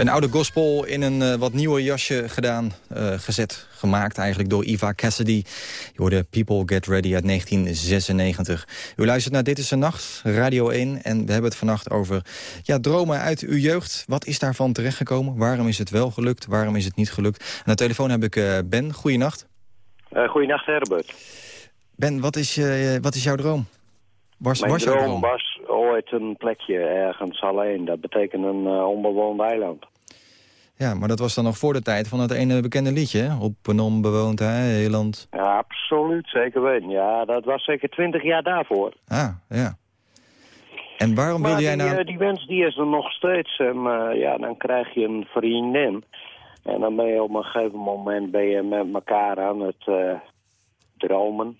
Een oude gospel in een eh, wat nieuwe jasje gedaan, eh, gezet, gemaakt eigenlijk door Eva Cassidy. Je hoorde People Get Ready uit 1996. U luistert naar Dit is een Nacht, Radio 1. En we hebben het vannacht over ja, dromen uit uw jeugd. Wat is daarvan terechtgekomen? Waarom is het wel gelukt? Waarom is het niet gelukt? Aan de telefoon heb ik uh, Ben. Goeienacht. Uh, goeienacht, Herbert. Ben, wat is, wat is jouw droom? Was, Mijn was droom, was ooit een plekje ergens alleen. Dat betekent een onbewoond eiland. Ja, maar dat was dan nog voor de tijd van het ene bekende liedje, hè? Op een onbewoond eiland. Ja, absoluut, zeker weten. Ja, dat was zeker twintig jaar daarvoor. Ah, ja. En waarom wilde jij nou... Die, die wens die is er nog steeds. En uh, ja, dan krijg je een vriendin. En dan ben je op een gegeven moment ben je met elkaar aan het uh, dromen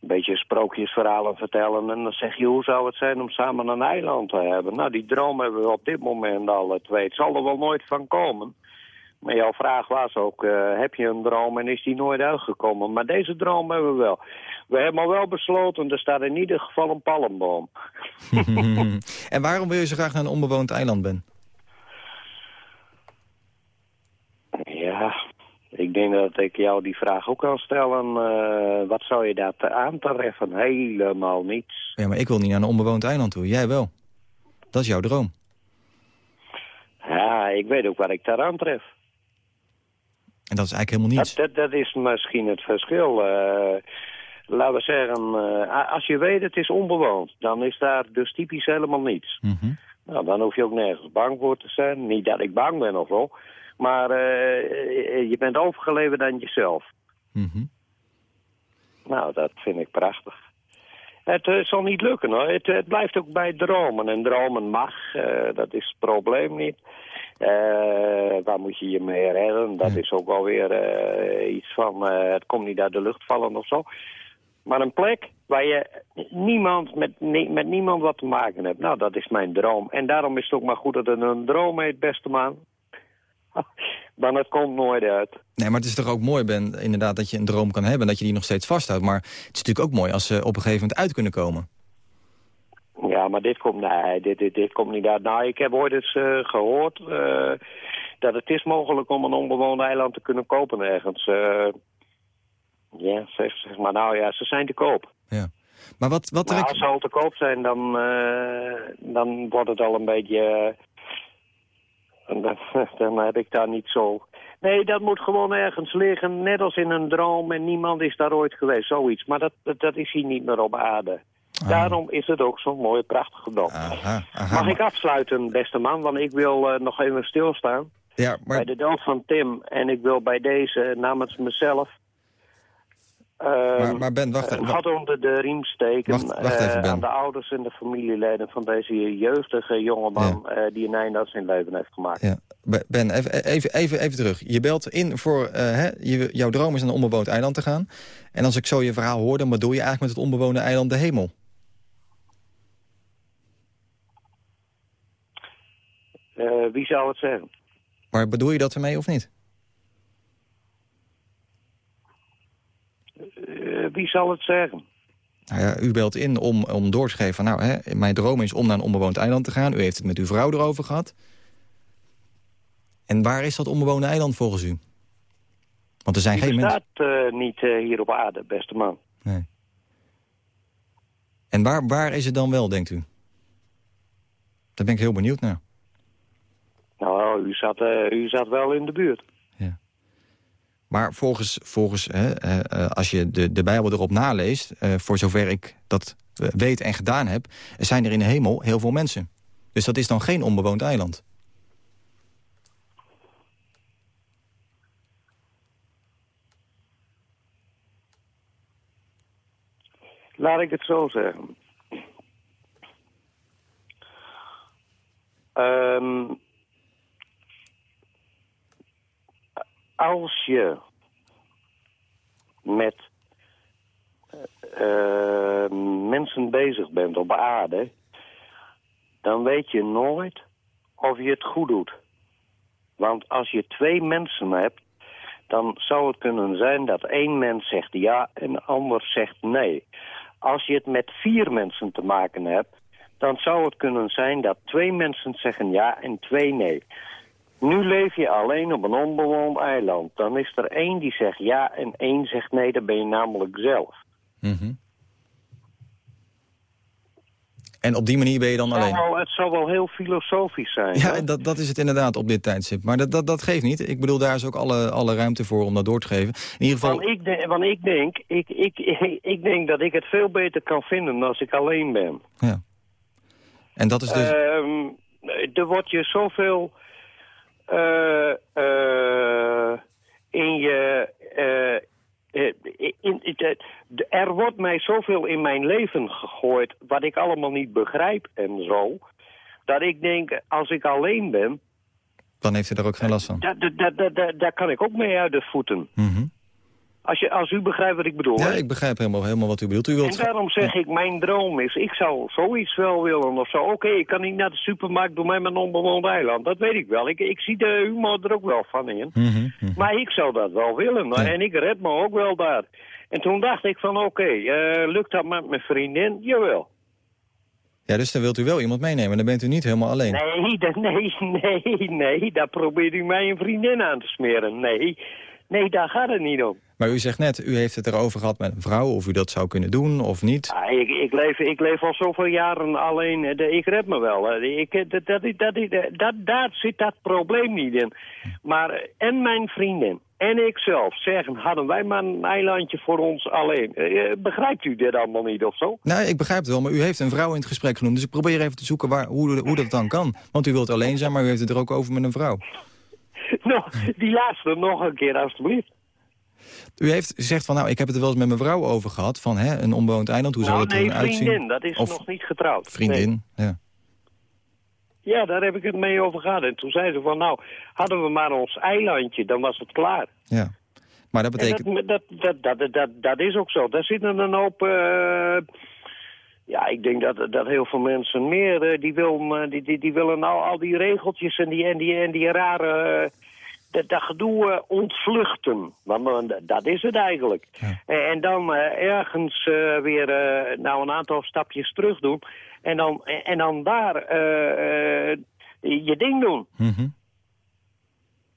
een beetje sprookjesverhalen vertellen. En dan zeg je, hoe zou het zijn om samen een eiland te hebben? Nou, die droom hebben we op dit moment alle twee. Het zal er wel nooit van komen. Maar jouw vraag was ook, uh, heb je een droom en is die nooit uitgekomen? Maar deze droom hebben we wel. We hebben al wel besloten, er staat in ieder geval een palmboom. en waarom wil je zo graag naar een onbewoond eiland, Ben? Ja, ik denk dat ik jou die vraag ook kan stellen. Uh, wat zou je daar te aantreffen? Helemaal niets. Ja, maar ik wil niet naar een onbewoond eiland toe. Jij wel. Dat is jouw droom. Ja, ik weet ook wat ik daar aantref. En dat is eigenlijk helemaal niets. Dat, dat, is misschien het verschil. Uh, laten we zeggen, uh, als je weet het is onbewoond, dan is daar dus typisch helemaal niets. Mm Nou, dan hoef je ook nergens bang voor te zijn. Niet dat ik bang ben of zo. Maar uh, je bent overgeleverd aan jezelf. Mm Nou, dat vind ik prachtig. Het uh, zal niet lukken hoor. Het, het, blijft ook bij dromen. En dromen mag, uh, dat is het probleem niet. waar moet je je mee redden? Dat is ook alweer iets van, het komt niet uit de lucht vallen of zo. Maar een plek waar je niemand, met, met niemand wat te maken hebt. Nou, dat is mijn droom. En daarom is het ook maar goed dat het een droom heet, beste man. maar het komt nooit uit. Nee, maar het is toch ook mooi, Ben, inderdaad, dat je een droom kan hebben... en dat je die nog steeds vasthoudt. Maar het is natuurlijk ook mooi als ze op een gegeven moment uit kunnen komen. Ja, maar dit komt, nee, dit, dit, dit komt niet uit. Nou, ik heb ooit eens uh, gehoord uh, dat het is mogelijk om een onbewoond eiland te kunnen kopen ergens. Uh, ja, zeg, zeg, maar nou ja, ze zijn te koop. Ja. Maar wat, wat maar als ze al te koop zijn, dan, dan wordt het al een beetje en dan, dan heb ik daar niet zo... Nee, dat moet gewoon ergens liggen, net als in een droom... en niemand is daar ooit geweest, zoiets. Maar dat, dat, is hier niet meer op aarde. Ah. Daarom is het ook zo'n mooie, prachtige dom. Mag ik afsluiten, beste man? Want ik wil uh, nog even stilstaan. Ja, maar... Bij de dood van Tim. En ik wil bij deze namens mezelf maar, maar, Ben, wacht even. Gat onder de riem steken wacht, wacht even, uh, aan de ouders en de familieleden van deze jeugdige jongeman ja. uh, die een einde aan zijn leven heeft gemaakt. Ja. Ben, even, even, even, even terug. Je belt in voor, uh, hè, je, jouw droom is naar een onbewoond eiland te gaan. En als ik zo je verhaal hoor, dan bedoel je eigenlijk met het onbewoonde eiland de hemel. wie zou het zeggen? Maar bedoel je dat ermee of niet? Uh, wie zal het zeggen? Nou ja, u belt in om, om door te geven van... nou, hè, mijn droom is om naar een onbewoond eiland te gaan. U heeft het met uw vrouw erover gehad. En waar is dat onbewoonde eiland volgens u? Want er zijn Die geen mensen... bestaat uh, niet uh, hier op aarde, beste man. Nee. En waar, waar is het dan wel, denkt u? Daar ben ik heel benieuwd naar. Nou, u zat, u zat wel in de buurt. Maar volgens, volgens hè, uh, als je de, de Bijbel erop naleest... Uh, voor zover ik dat weet en gedaan heb... zijn er in de hemel heel veel mensen. Dus dat is dan geen onbewoond eiland. Laat ik het zo zeggen. Um, als je met uh, mensen bezig bent op aarde... dan weet je nooit of je het goed doet. Want als je twee mensen hebt... dan zou het kunnen zijn dat één mens zegt ja en de ander zegt nee. Als je het met vier mensen te maken hebt... dan zou het kunnen zijn dat twee mensen zeggen ja en twee nee. Nu leef je alleen op een onbewoond eiland. Dan is er één die zegt ja en één zegt nee, dan ben je namelijk zelf. Mhm. En op die manier ben je dan alleen? wel- het zou wel heel filosofisch zijn. Ja, dat, dat is het inderdaad op dit tijdstip. Maar dat, dat, dat geeft niet. Ik bedoel, daar is ook alle, alle ruimte voor om dat door te geven. In ieder geval... Want ik, de- want ik denk, ik, ik, ik denk dat ik het veel beter kan vinden als ik alleen ben. En dat is dus... Ehm, er wordt je zoveel in je... eh, eh, in, in- de- de- er wordt mij zoveel in mijn leven gegooid wat ik allemaal niet begrijp en zo. Dat ik denk, als ik alleen ben, Dan heeft hij er ook geen last van. daar da, da, da, da- daar kan ik ook mee uit de voeten. Mhm. Als, je, als u begrijpt wat ik bedoel. Ja, hè? ik begrijp helemaal, helemaal wat u bedoelt. U wilt... En daarom zeg ik, mijn droom is, ik zou zoiets wel willen of zo. Oké, ik kan niet naar de supermarkt, doe mij mijn onbewoond eiland. Dat weet ik wel. Ik, ik zie de humor er ook wel van in. Mhm, Maar ik zou dat wel willen. En ik red me ook wel daar. En toen dacht ik van, oké, eh, lukt dat met mijn vriendin? Jawel. Ja, dus dan wilt u wel iemand meenemen. Dan bent u niet helemaal alleen. Nee, dat, nee, nee, nee, daar probeert u mij een vriendin aan te smeren. Nee, nee, daar gaat het niet om. Maar u zegt net, u heeft het erover gehad met een vrouw... of u dat zou kunnen doen of niet. Ah, ik, ik, leef, ik leef al zoveel jaren alleen. eh, de- Ik red me wel. eh. Ik, eh, dat, dat, dat, daar zit dat probleem niet in. Maar eh, en mijn vriendin en ik zelf zeggen... hadden wij maar een eilandje voor ons alleen. Eh, begrijpt u dit allemaal niet of zo? Nou, ik begrijp het wel, maar u heeft een vrouw in het gesprek genoemd. Dus ik probeer even te zoeken waar, hoe, hoe dat dan kan. Want u wilt alleen zijn, maar u heeft het er ook over met een vrouw. nou, die laatste nog een keer alstublieft. U heeft zegt van, nou, ik heb het er wel eens met mijn vrouw over gehad. Van, hè, een onbewoond eiland, hoe zou nou, dat er nee, dan uitzien? vriendin, dat is Of nog niet getrouwd. vriendin, Nee. ja. Ja, daar heb ik het mee over gehad. En toen zei ze van, nou, hadden we maar ons eilandje, dan was het klaar. ja. Maar dat betekent... En dat, dat, dat, dat, dat, dat is ook zo. Daar zitten een hoop... eh, ja, ik denk dat, dat heel veel mensen meer... eh, die, willen, eh, die, die, die willen nou al die regeltjes en die, en die, en die rare... eh, dat, dat gedoe eh, ontvluchten. Want eh, dat is het eigenlijk. En, en dan eh, ergens eh, weer eh, nou een aantal stapjes terug doen. En dan, en dan daar eh, eh, je ding doen. Mhm.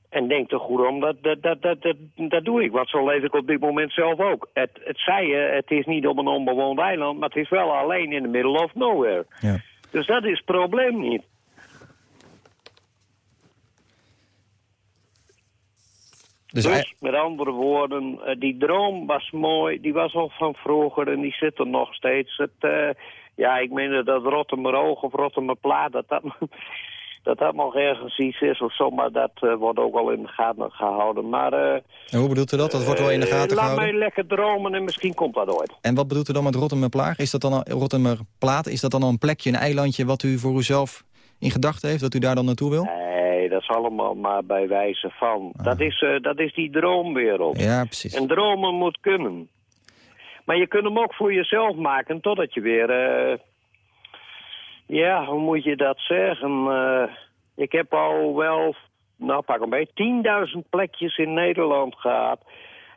En denk er goed om, dat, dat, dat, dat, dat, doe ik. Want zo leef ik op dit moment zelf ook. Het, het zei je, het is niet op een onbewoond eiland, maar het is wel alleen in the middle of nowhere. Ja. Dus dat is het probleem niet. Dus, Dus, met andere woorden, eh, die droom was mooi, die was al van vroeger en die zit er nog steeds. Het, eh, ja, ik meen dat Rotterdam Oog of Rotterdam Plaat, dat dat, dat dat nog ergens iets is of zo, maar dat eh, wordt ook al in de gaten gehouden. Maar En hoe bedoelt u dat? Dat wordt wel in de gaten laat gehouden? mij lekker dromen en misschien komt dat ooit. En wat bedoelt u dan met Rotterdam Plaag? Is dat dan al- Rotterdam Plaat? Is dat dan al een plekje, een eilandje wat u voor uzelf in gedachten heeft? Dat u daar dan naartoe wil? Dat is allemaal maar bij wijze van. Dat, is, eh, dat is die droomwereld. Ah. Ja, precies. En dromen moet kunnen. Maar je kunt hem ook voor jezelf maken totdat je weer... eh, ja, hoe moet je dat zeggen? Eh, ik heb al wel, nou pak een beetje, 10.000 plekjes in Nederland gehad.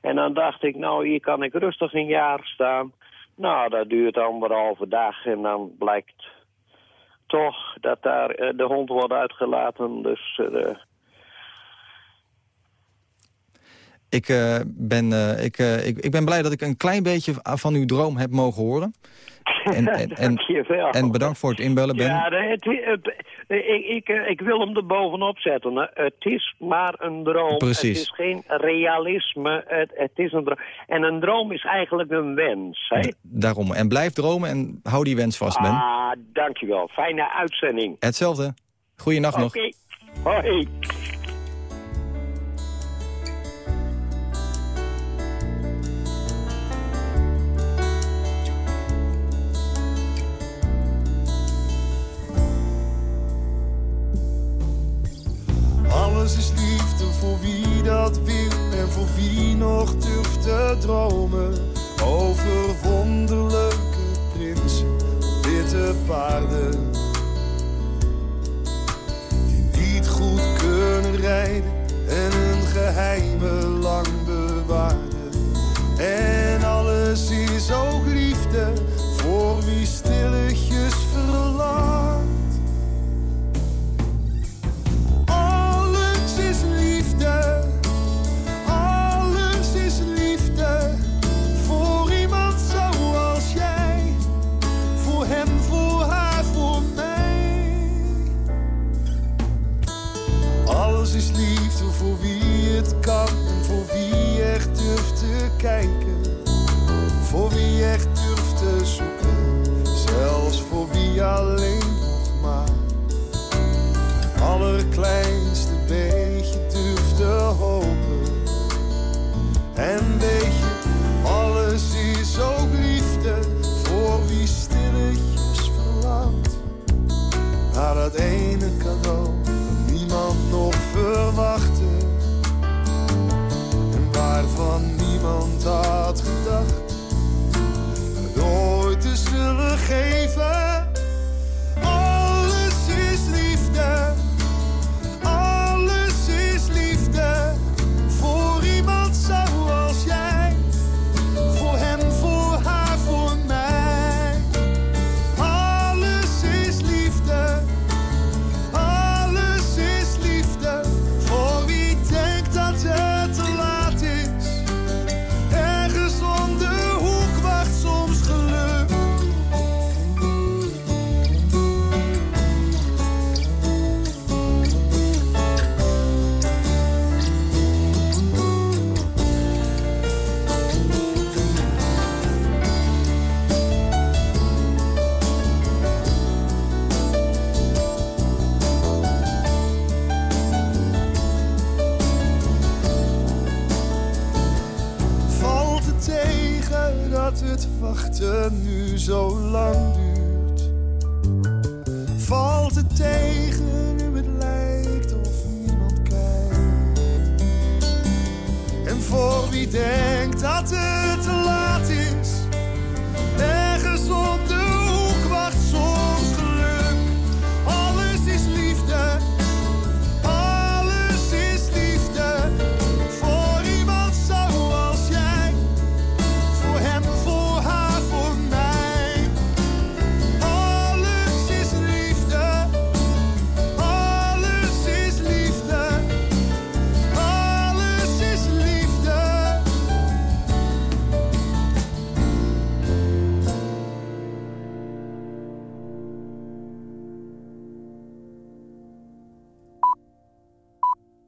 En dan dacht ik, nou hier kan ik rustig een jaar staan. Nou, dat duurt anderhalve dag en dan blijkt toch dat daar eh, de hond wordt uitgelaten. Dus eh, Ik, eh, ben, eh, ik, eh, ik, ik ben blij dat ik een klein beetje van uw droom heb mogen horen. En, en, en, bedankt voor het inbellen, Ben. Ja, het, het- ik, ik, ik wil hem er bovenop zetten. Het is maar een droom. Precies. Het is geen realisme. Het, het is een droom. En een droom is eigenlijk een wens. Hè? Daarom. En blijf dromen en hou die wens vast, Ben. Ah, dankjewel. Fijne uitzending. Hetzelfde. Goeienacht nog. Hoi. Wil en voor wie nog durft te dromen. Over wonderlijke prinsen op witte paarden. Die niet goed kunnen rijden en hun geheimen lang bewaren. En alles is ook liefde voor wie stilletjes verlangt. kijken. Voor wie echt durft te zoeken, zelfs voor wie alleen nog maar klein. star.